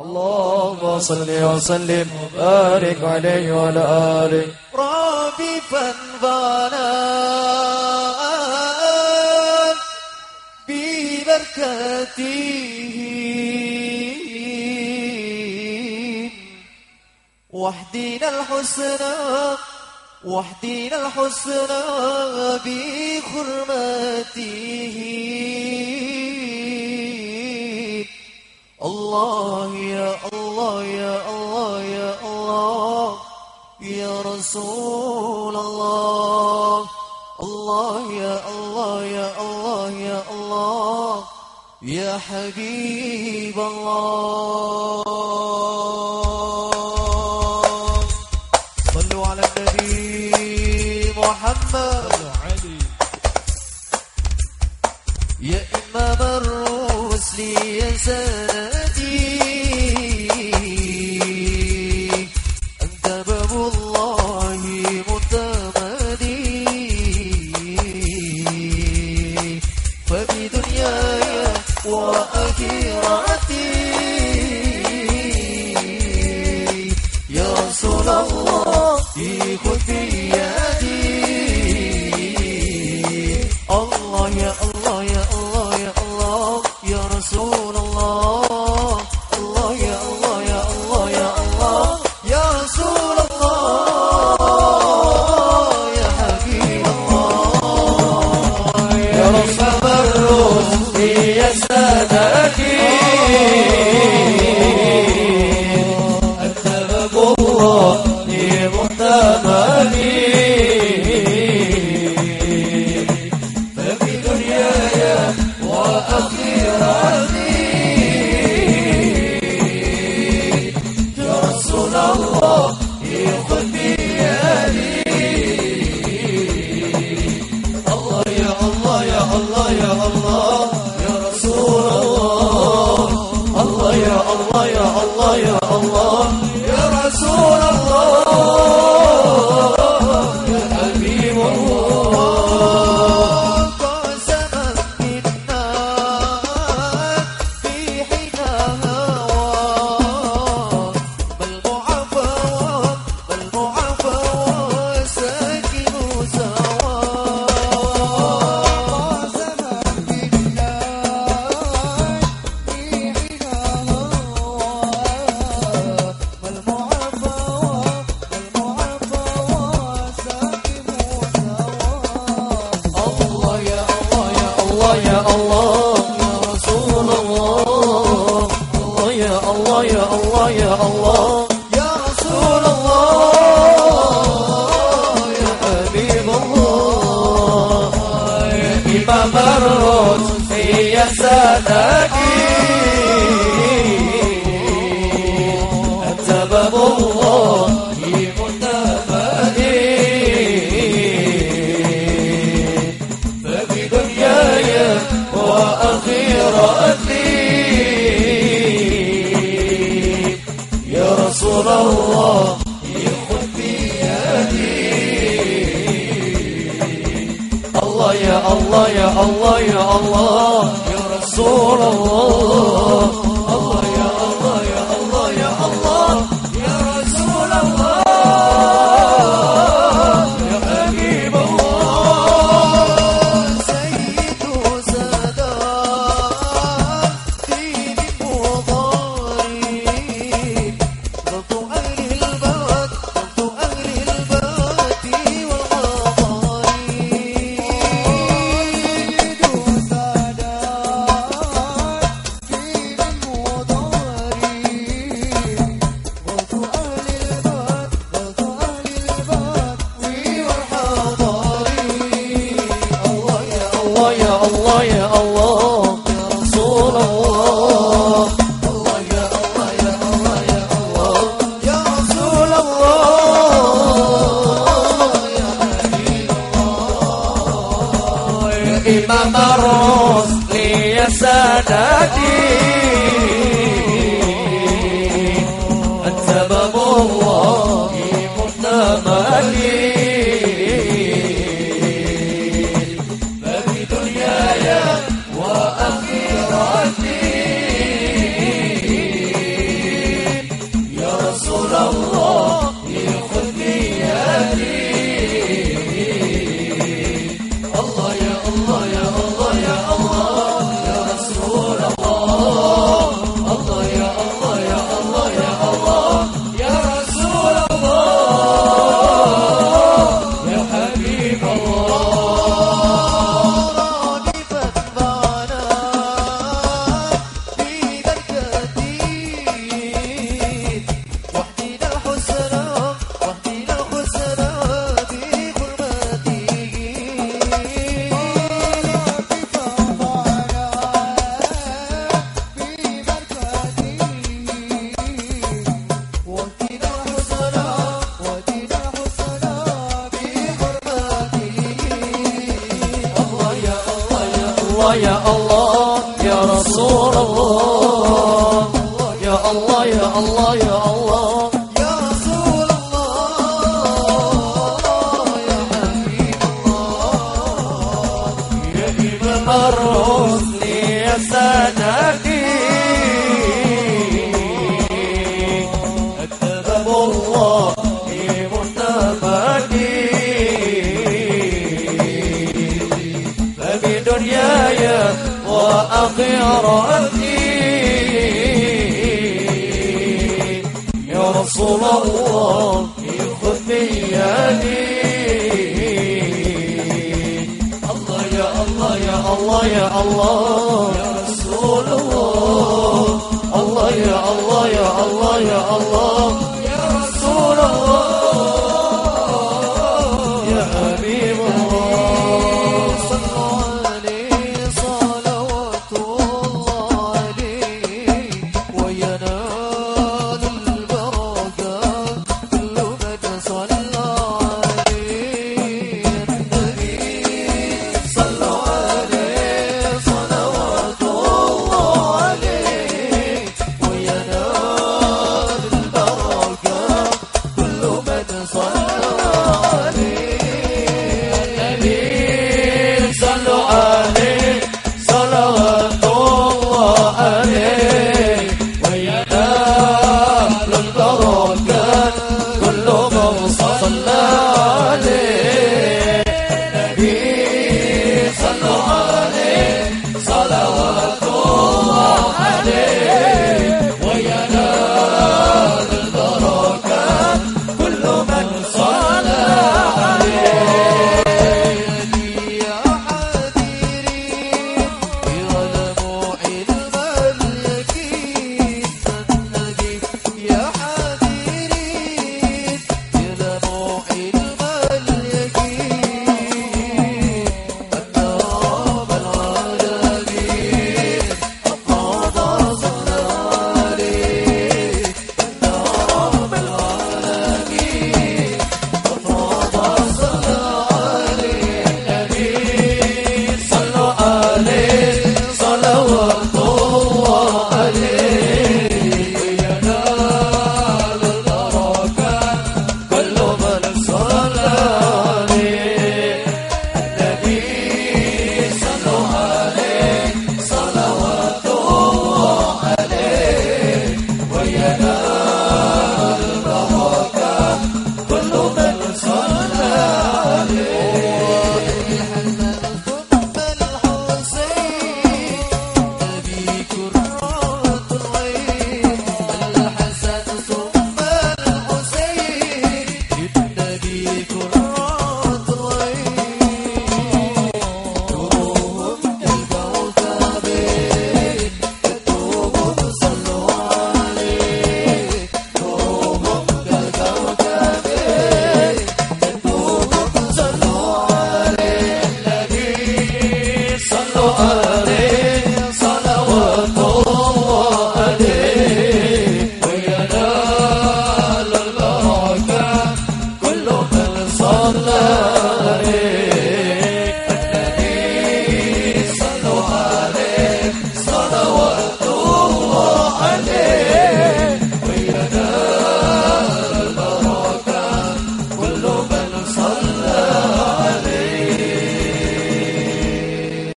اللهم صل وسلم وبارك عليه وعلى آله. ربي فانفعنا ببركاته. وحدينا الحسنى وحدينا الحسنى بحرمته. الله يا الله يا الله يا الله يا رسول الله. الله يا الله يا الله يا الله يا حبيب الله. صلوا على النبي محمد. علي يا إمام الرسل يا سيد José. بمرض هي سادتي السبب الله منتفدي ففي دنياي وآخرتي. يا رسول الله الله يا الله يا الله يا رسول الله. إمام الرسل يا سندي يا الله يا رسول الله. يا الله يا الله يا الله. يا رسول الله يا حبيب الله. يا إمام الرسل يا سندي وآخرتي يا رسول الله خذ بيدي الله يا الله يا الله يا الله يا رسول الله. الله يا الله يا الله يا الله.